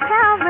tell me.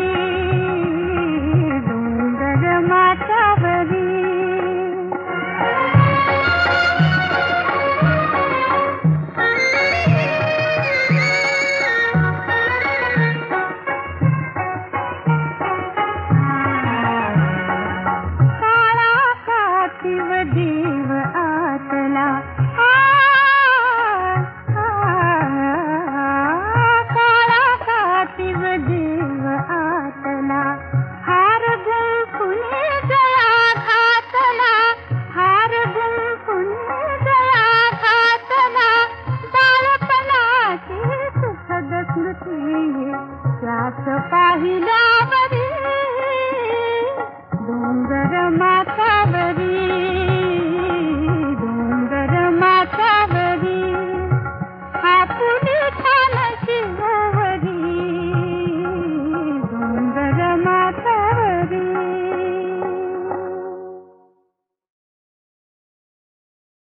बरी त्याच पाहिला बरी डोंगर मा